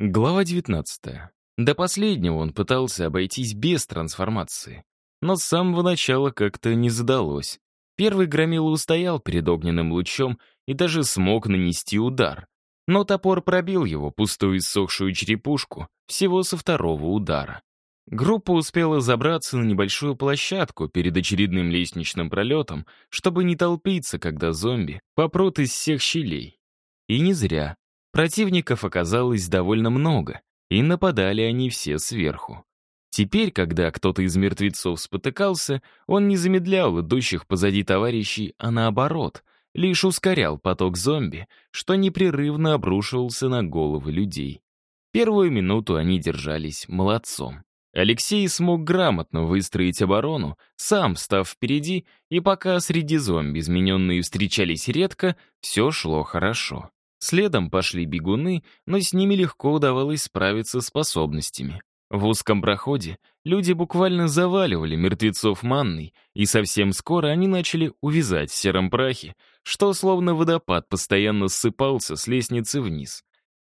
Глава 19. До последнего он пытался обойтись без трансформации. Но с самого начала как-то не задалось. Первый громила устоял перед огненным лучом и даже смог нанести удар. Но топор пробил его пустую иссохшую черепушку всего со второго удара. Группа успела забраться на небольшую площадку перед очередным лестничным пролетом, чтобы не толпиться, когда зомби попрут из всех щелей. И не зря. Противников оказалось довольно много, и нападали они все сверху. Теперь, когда кто-то из мертвецов спотыкался, он не замедлял идущих позади товарищей, а наоборот, лишь ускорял поток зомби, что непрерывно обрушивался на головы людей. Первую минуту они держались молодцом. Алексей смог грамотно выстроить оборону, сам став впереди, и пока среди зомби измененные встречались редко, все шло хорошо. Следом пошли бегуны, но с ними легко удавалось справиться способностями. В узком проходе люди буквально заваливали мертвецов манной, и совсем скоро они начали увязать в сером прахе, что словно водопад постоянно ссыпался с лестницы вниз.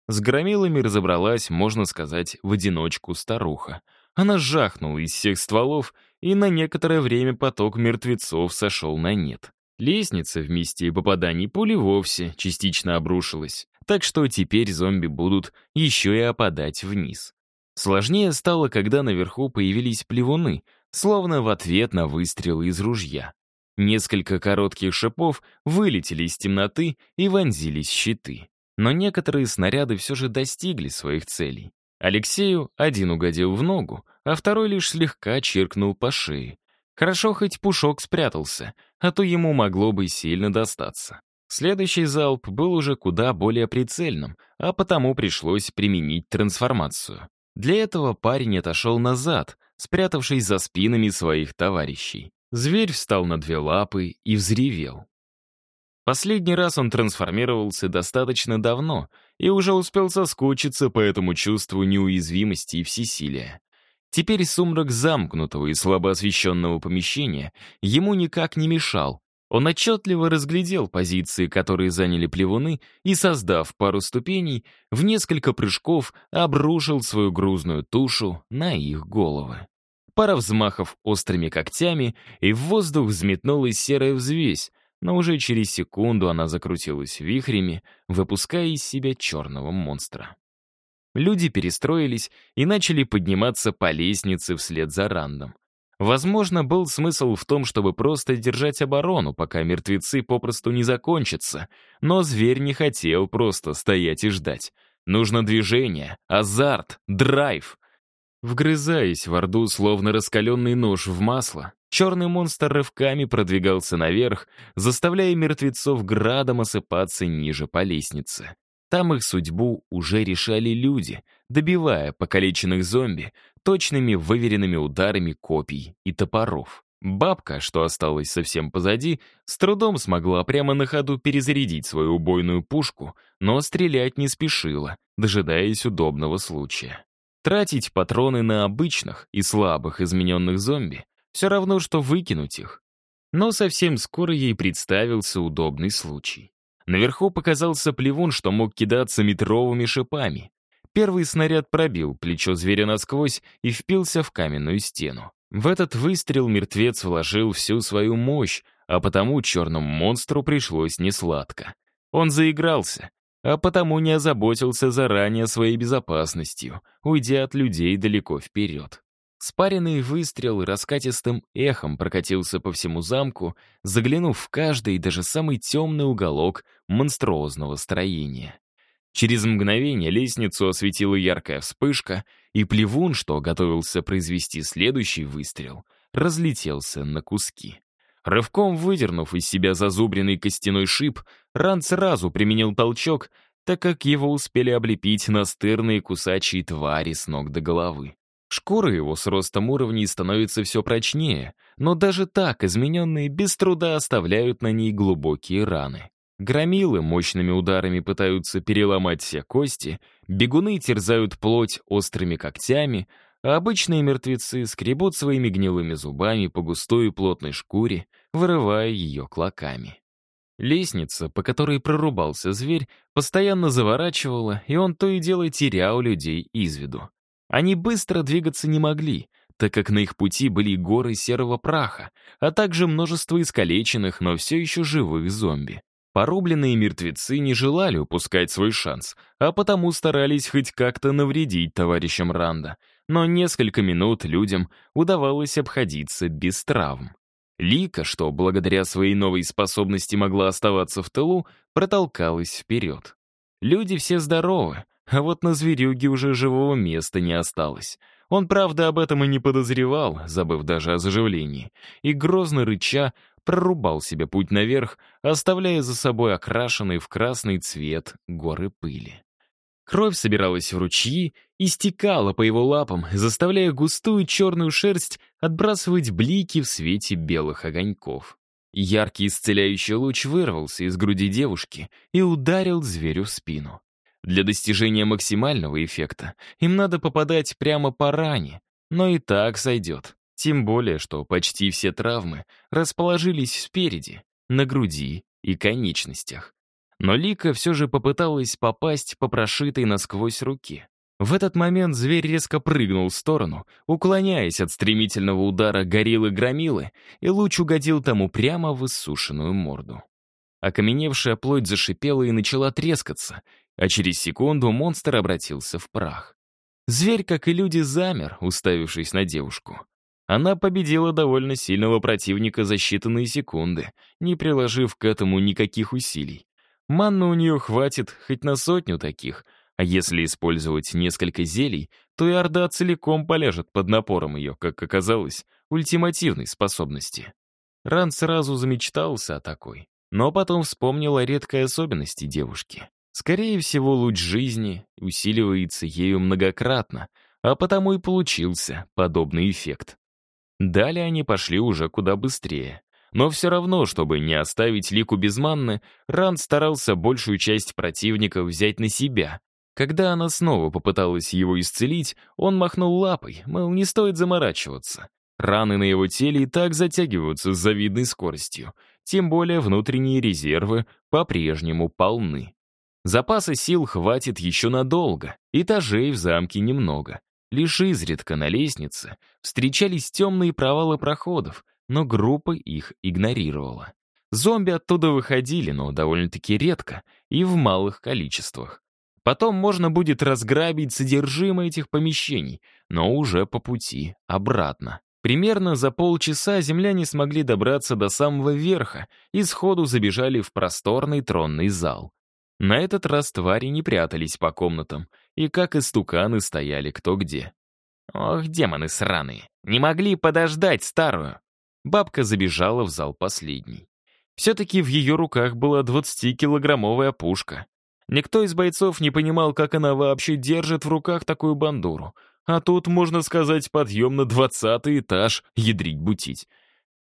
С громилами разобралась, можно сказать, в одиночку старуха. Она жахнула из всех стволов, и на некоторое время поток мертвецов сошел на нет. Лестница вместе месте попаданий пули вовсе частично обрушилась, так что теперь зомби будут еще и опадать вниз. Сложнее стало, когда наверху появились плевуны, словно в ответ на выстрелы из ружья. Несколько коротких шипов вылетели из темноты и вонзились щиты. Но некоторые снаряды все же достигли своих целей. Алексею один угодил в ногу, а второй лишь слегка чиркнул по шее. Хорошо хоть Пушок спрятался, а то ему могло бы сильно достаться. Следующий залп был уже куда более прицельным, а потому пришлось применить трансформацию. Для этого парень отошел назад, спрятавшись за спинами своих товарищей. Зверь встал на две лапы и взревел. Последний раз он трансформировался достаточно давно и уже успел соскучиться по этому чувству неуязвимости и всесилия. Теперь сумрак замкнутого и слабо освещенного помещения ему никак не мешал. Он отчетливо разглядел позиции, которые заняли плевуны, и, создав пару ступеней, в несколько прыжков обрушил свою грузную тушу на их головы. Пара взмахов острыми когтями, и в воздух взметнулась серая взвесь, но уже через секунду она закрутилась вихрями, выпуская из себя черного монстра. Люди перестроились и начали подниматься по лестнице вслед за Рандом. Возможно, был смысл в том, чтобы просто держать оборону, пока мертвецы попросту не закончатся, но зверь не хотел просто стоять и ждать. Нужно движение, азарт, драйв. Вгрызаясь в орду, словно раскаленный нож в масло, черный монстр рывками продвигался наверх, заставляя мертвецов градом осыпаться ниже по лестнице. Там их судьбу уже решали люди, добивая покалеченных зомби точными выверенными ударами копий и топоров. Бабка, что осталась совсем позади, с трудом смогла прямо на ходу перезарядить свою убойную пушку, но стрелять не спешила, дожидаясь удобного случая. Тратить патроны на обычных и слабых измененных зомби все равно, что выкинуть их. Но совсем скоро ей представился удобный случай. Наверху показался плевун, что мог кидаться метровыми шипами. Первый снаряд пробил плечо зверя насквозь и впился в каменную стену. В этот выстрел мертвец вложил всю свою мощь, а потому черному монстру пришлось несладко. Он заигрался, а потому не озаботился заранее своей безопасностью, уйдя от людей далеко вперед. Спаренный выстрел раскатистым эхом прокатился по всему замку, заглянув в каждый, даже самый темный уголок монструозного строения. Через мгновение лестницу осветила яркая вспышка, и плевун, что готовился произвести следующий выстрел, разлетелся на куски. Рывком выдернув из себя зазубренный костяной шип, Ран сразу применил толчок, так как его успели облепить настырные кусачие твари с ног до головы. Шкура его с ростом уровней становится все прочнее, но даже так измененные без труда оставляют на ней глубокие раны. Громилы мощными ударами пытаются переломать все кости, бегуны терзают плоть острыми когтями, а обычные мертвецы скребут своими гнилыми зубами по густой и плотной шкуре, вырывая ее клоками. Лестница, по которой прорубался зверь, постоянно заворачивала, и он то и дело терял людей из виду. Они быстро двигаться не могли, так как на их пути были горы серого праха, а также множество искалеченных, но все еще живых зомби. Порубленные мертвецы не желали упускать свой шанс, а потому старались хоть как-то навредить товарищам Ранда. Но несколько минут людям удавалось обходиться без травм. Лика, что благодаря своей новой способности могла оставаться в тылу, протолкалась вперед. Люди все здоровы, а вот на зверюге уже живого места не осталось. Он, правда, об этом и не подозревал, забыв даже о заживлении, и грозно рыча прорубал себе путь наверх, оставляя за собой окрашенный в красный цвет горы пыли. Кровь собиралась в ручьи и стекала по его лапам, заставляя густую черную шерсть отбрасывать блики в свете белых огоньков. Яркий исцеляющий луч вырвался из груди девушки и ударил зверю в спину. Для достижения максимального эффекта им надо попадать прямо по ране, но и так сойдет. Тем более, что почти все травмы расположились спереди, на груди и конечностях. Но Лика все же попыталась попасть по прошитой насквозь руке. В этот момент зверь резко прыгнул в сторону, уклоняясь от стремительного удара гориллы-громилы, и луч угодил тому прямо в иссушенную морду. Окаменевшая плоть зашипела и начала трескаться, а через секунду монстр обратился в прах. Зверь, как и люди, замер, уставившись на девушку. Она победила довольно сильного противника за считанные секунды, не приложив к этому никаких усилий. Манны у нее хватит хоть на сотню таких, а если использовать несколько зелий, то и Орда целиком полежит под напором ее, как оказалось, ультимативной способности. Ран сразу замечтался о такой, но потом вспомнил о редкой особенности девушки. Скорее всего, луч жизни усиливается ею многократно, а потому и получился подобный эффект. Далее они пошли уже куда быстрее. Но все равно, чтобы не оставить Лику без манны, Ранд старался большую часть противника взять на себя. Когда она снова попыталась его исцелить, он махнул лапой, мол, не стоит заморачиваться. Раны на его теле и так затягиваются с завидной скоростью, тем более внутренние резервы по-прежнему полны. Запаса сил хватит еще надолго, этажей в замке немного. Лишь изредка на лестнице встречались темные провалы проходов, но группа их игнорировала. Зомби оттуда выходили, но довольно-таки редко и в малых количествах. Потом можно будет разграбить содержимое этих помещений, но уже по пути обратно. Примерно за полчаса земляне смогли добраться до самого верха и сходу забежали в просторный тронный зал. На этот раз твари не прятались по комнатам и, как истуканы, стояли кто где. Ох, демоны сраные, не могли подождать старую. Бабка забежала в зал последний. Все-таки в ее руках была 20-килограммовая пушка. Никто из бойцов не понимал, как она вообще держит в руках такую бандуру. А тут, можно сказать, подъем на 20 этаж, ядрить-бутить.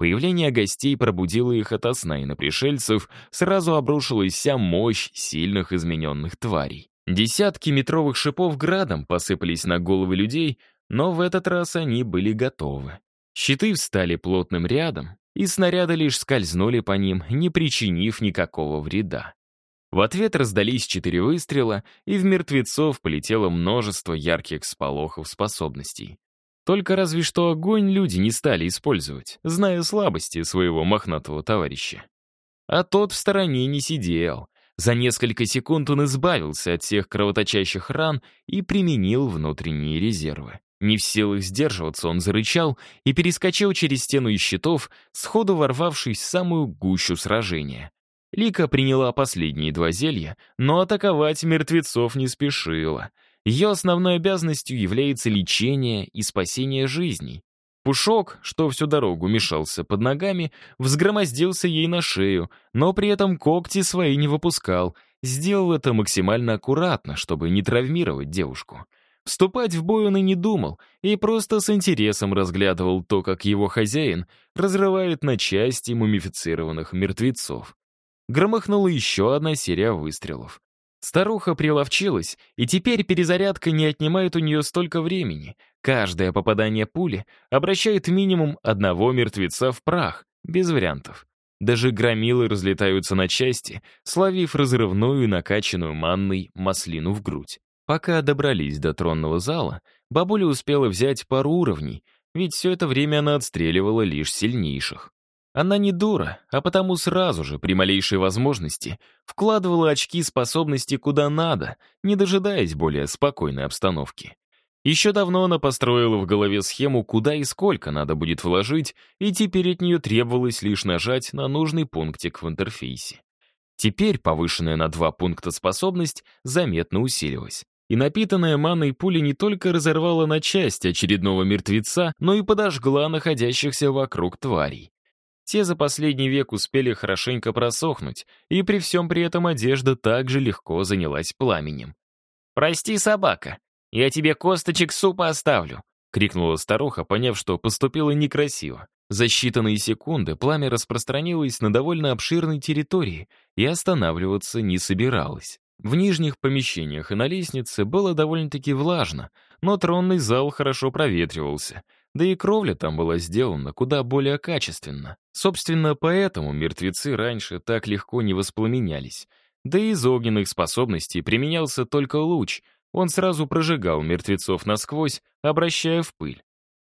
Появление гостей пробудило их ото сна, и на пришельцев сразу обрушилась вся мощь сильных измененных тварей. Десятки метровых шипов градом посыпались на головы людей, но в этот раз они были готовы. Щиты встали плотным рядом, и снаряды лишь скользнули по ним, не причинив никакого вреда. В ответ раздались четыре выстрела, и в мертвецов полетело множество ярких сполохов способностей. Только разве что огонь люди не стали использовать, зная слабости своего мохнатого товарища. А тот в стороне не сидел. За несколько секунд он избавился от всех кровоточащих ран и применил внутренние резервы. Не в силах сдерживаться, он зарычал и перескочил через стену из щитов, сходу ворвавшись в самую гущу сражения. Лика приняла последние два зелья, но атаковать мертвецов не спешила — ее основной обязанностью является лечение и спасение жизней. Пушок, что всю дорогу мешался под ногами, взгромоздился ей на шею, но при этом когти свои не выпускал. Сделал это максимально аккуратно, чтобы не травмировать девушку. Вступать в бой он и не думал, и просто с интересом разглядывал то, как его хозяин разрывает на части мумифицированных мертвецов. Громыхнула еще одна серия выстрелов. Старуха приловчилась, и теперь перезарядка не отнимает у нее столько времени. Каждое попадание пули обращает минимум одного мертвеца в прах, без вариантов. Даже громилы разлетаются на части, словив разрывную накачанную манной маслину в грудь. Пока добрались до тронного зала, бабуля успела взять пару уровней, ведь все это время она отстреливала лишь сильнейших. Она не дура, а потому сразу же, при малейшей возможности, вкладывала очки способности куда надо, не дожидаясь более спокойной обстановки. Еще давно она построила в голове схему, куда и сколько надо будет вложить, и теперь от нее требовалось лишь нажать на нужный пунктик в интерфейсе. Теперь повышенная на два пункта способность заметно усилилась. И напитанная маной пуля не только разорвала на части очередного мертвеца, но и подожгла находящихся вокруг тварей. Те за последний век успели хорошенько просохнуть, и при всем при этом одежда также легко занялась пламенем. «Прости, собака, я тебе косточек супа оставлю», — крикнула старуха, поняв, что поступила некрасиво. За считанные секунды пламя распространилось на довольно обширной территории и останавливаться не собиралось. В нижних помещениях и на лестнице было довольно-таки влажно, но тронный зал хорошо проветривался — да и кровля там была сделана куда более качественно. Собственно, поэтому мертвецы раньше так легко не воспламенялись. Да и из огненных способностей применялся только луч. Он сразу прожигал мертвецов насквозь, обращая в пыль.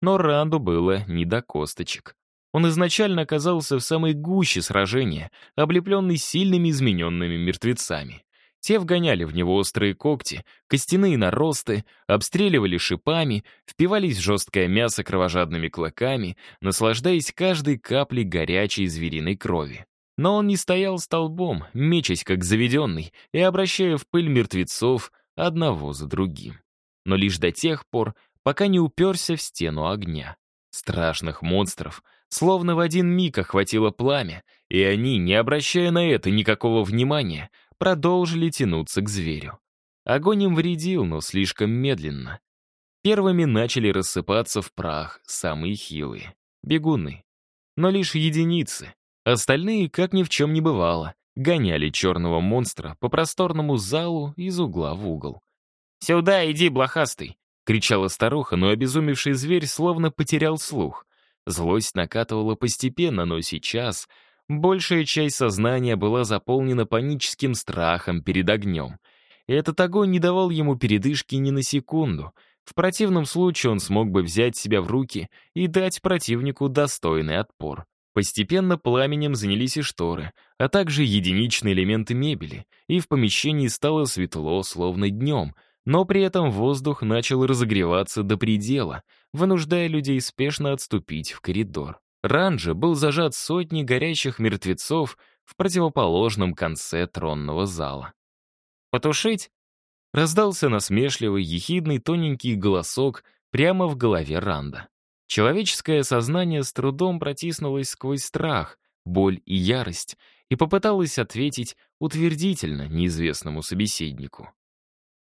Но Ранду было не до косточек. Он изначально оказался в самой гуще сражения, облепленный сильными измененными мертвецами. Те вгоняли в него острые когти, костяные наросты, обстреливали шипами, впивались в жесткое мясо кровожадными клыками, наслаждаясь каждой каплей горячей звериной крови. Но он не стоял столбом, мечась как заведенный и обращая в пыль мертвецов одного за другим. Но лишь до тех пор, пока не уперся в стену огня. Страшных монстров — Словно в один миг охватило пламя, и они, не обращая на это никакого внимания, продолжили тянуться к зверю. Огонь им вредил, но слишком медленно. Первыми начали рассыпаться в прах самые хилые — бегуны. Но лишь единицы. Остальные, как ни в чем не бывало, гоняли черного монстра по просторному залу из угла в угол. «Сюда иди, блохастый!» — кричала старуха, но обезумевший зверь словно потерял слух. Злость накатывала постепенно, но сейчас — Большая часть сознания была заполнена паническим страхом перед огнем. И этот огонь не давал ему передышки ни на секунду. В противном случае он смог бы взять себя в руки и дать противнику достойный отпор. Постепенно пламенем занялись и шторы, а также единичные элементы мебели, и в помещении стало светло, словно днем, но при этом воздух начал разогреваться до предела, вынуждая людей спешно отступить в коридор. Ранже был зажат сотни горящих мертвецов в противоположном конце тронного зала. «Потушить?» — раздался насмешливый, ехидный, тоненький голосок прямо в голове Ранда. Человеческое сознание с трудом протиснулось сквозь страх, боль и ярость и попыталось ответить утвердительно неизвестному собеседнику.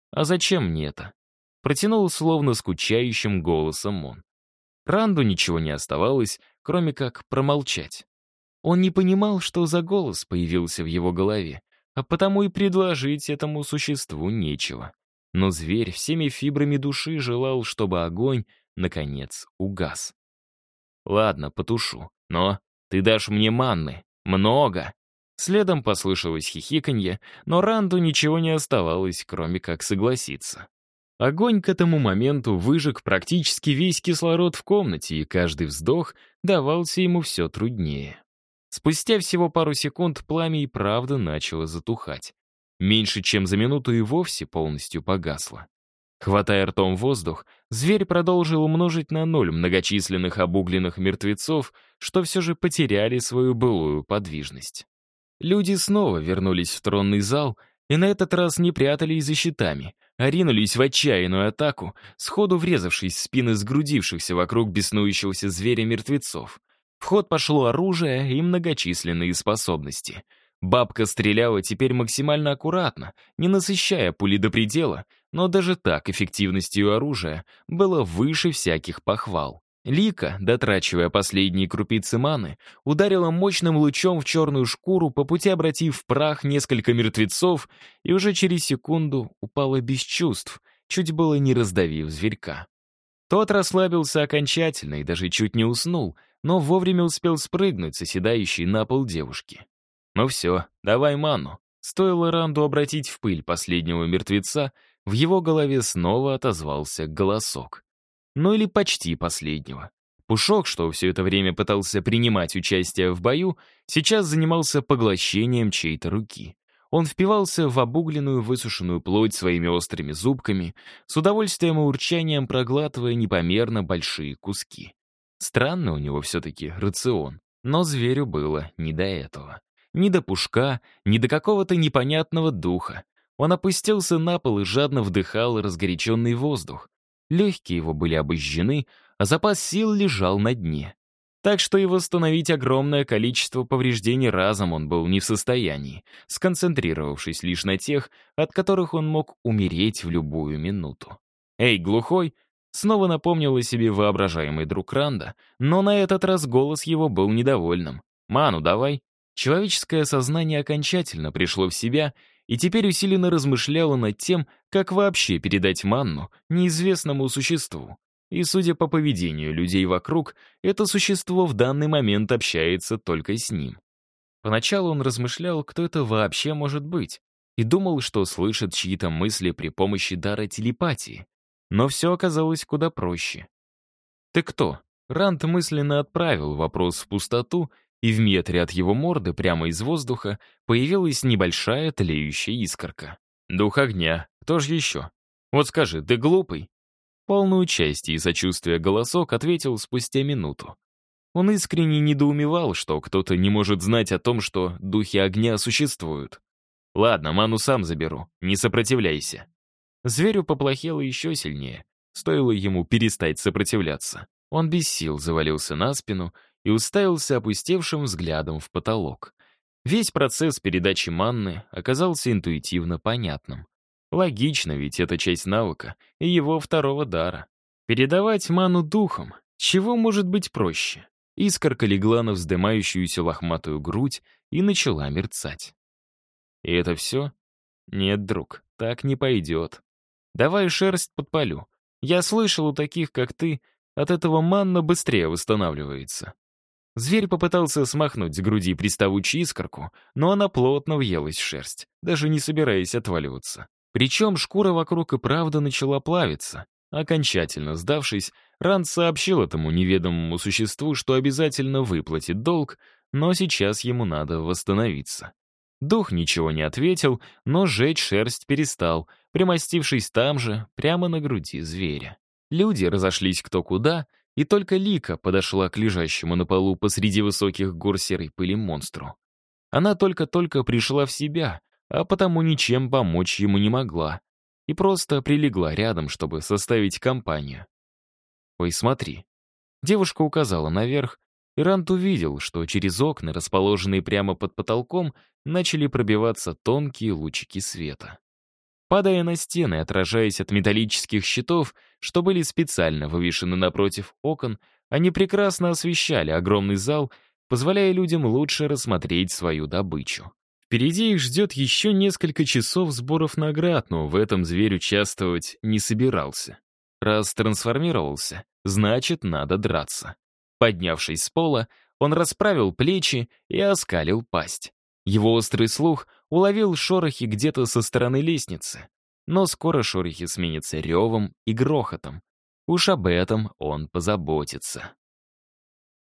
«А зачем мне это?» — протянул словно скучающим голосом он. Ранду ничего не оставалось, кроме как промолчать. Он не понимал, что за голос появился в его голове, а потому и предложить этому существу нечего. Но зверь всеми фибрами души желал, чтобы огонь, наконец, угас. «Ладно, потушу, но ты дашь мне манны. Много!» Следом послышалось хихиканье, но Ранду ничего не оставалось, кроме как согласиться. Огонь к этому моменту выжег практически весь кислород в комнате, и каждый вздох давался ему все труднее. Спустя всего пару секунд пламя и правда начало затухать. Меньше чем за минуту и вовсе полностью погасло. Хватая ртом воздух, зверь продолжил умножить на ноль многочисленных обугленных мертвецов, что все же потеряли свою былую подвижность. Люди снова вернулись в тронный зал и на этот раз не прятались за щитами, а ринулись в отчаянную атаку, сходу врезавшись в спины сгрудившихся вокруг беснующегося зверя-мертвецов. В ход пошло оружие и многочисленные способности. Бабка стреляла теперь максимально аккуратно, не насыщая пули до предела, но даже так эффективность ее оружия была выше всяких похвал. Лика, дотрачивая последние крупицы маны, ударила мощным лучом в черную шкуру, по пути обратив в прах несколько мертвецов, и уже через секунду упала без чувств, чуть было не раздавив зверька. Тот расслабился окончательно и даже чуть не уснул, но вовремя успел спрыгнуть с на пол девушки. «Ну все, давай ману». Стоило Ранду обратить в пыль последнего мертвеца, в его голове снова отозвался голосок ну или почти последнего. Пушок, что все это время пытался принимать участие в бою, сейчас занимался поглощением чьей-то руки. Он впивался в обугленную высушенную плоть своими острыми зубками, с удовольствием и урчанием проглатывая непомерно большие куски. Странно у него все-таки рацион, но зверю было не до этого. Ни до пушка, ни до какого-то непонятного духа. Он опустился на пол и жадно вдыхал разгоряченный воздух, легкие его были обожжены, а запас сил лежал на дне. Так что и восстановить огромное количество повреждений разом он был не в состоянии, сконцентрировавшись лишь на тех, от которых он мог умереть в любую минуту. «Эй, глухой!» Снова напомнил о себе воображаемый друг Ранда, но на этот раз голос его был недовольным. «Ману, давай!» Человеческое сознание окончательно пришло в себя и теперь усиленно размышляло над тем, как вообще передать манну неизвестному существу. И судя по поведению людей вокруг, это существо в данный момент общается только с ним. Поначалу он размышлял, кто это вообще может быть, и думал, что слышит чьи-то мысли при помощи дара телепатии. Но все оказалось куда проще. «Ты кто?» Рант мысленно отправил вопрос в пустоту — и в метре от его морды прямо из воздуха появилась небольшая тлеющая искорка. «Дух огня, кто же еще? Вот скажи, ты глупый?» Полную части и сочувствие голосок ответил спустя минуту. Он искренне недоумевал, что кто-то не может знать о том, что духи огня существуют. «Ладно, ману сам заберу, не сопротивляйся». Зверю поплохело еще сильнее. Стоило ему перестать сопротивляться. Он без сил завалился на спину и уставился опустевшим взглядом в потолок. Весь процесс передачи манны оказался интуитивно понятным. Логично, ведь это часть навыка и его второго дара. Передавать ману духом, чего может быть проще? Искорка легла на вздымающуюся лохматую грудь и начала мерцать. «И это все?» «Нет, друг, так не пойдет. Давай шерсть подпалю. Я слышал у таких, как ты, от этого манна быстрее восстанавливается. Зверь попытался смахнуть с груди приставучий искорку, но она плотно въелась в шерсть, даже не собираясь отваливаться. Причем шкура вокруг и правда начала плавиться. Окончательно сдавшись, Ранд сообщил этому неведомому существу, что обязательно выплатит долг, но сейчас ему надо восстановиться. Дух ничего не ответил, но жечь шерсть перестал, примостившись там же, прямо на груди зверя. Люди разошлись кто куда, и только Лика подошла к лежащему на полу посреди высоких гор серой пыли монстру. Она только-только пришла в себя, а потому ничем помочь ему не могла. И просто прилегла рядом, чтобы составить компанию. «Ой, смотри». Девушка указала наверх, и Рант увидел, что через окна, расположенные прямо под потолком, начали пробиваться тонкие лучики света падая на стены, отражаясь от металлических щитов, что были специально вывешены напротив окон, они прекрасно освещали огромный зал, позволяя людям лучше рассмотреть свою добычу. Впереди их ждет еще несколько часов сборов наград, но в этом зверь участвовать не собирался. Раз трансформировался, значит, надо драться. Поднявшись с пола, он расправил плечи и оскалил пасть. Его острый слух уловил шорохи где-то со стороны лестницы. Но скоро шорохи сменятся ревом и грохотом. Уж об этом он позаботится.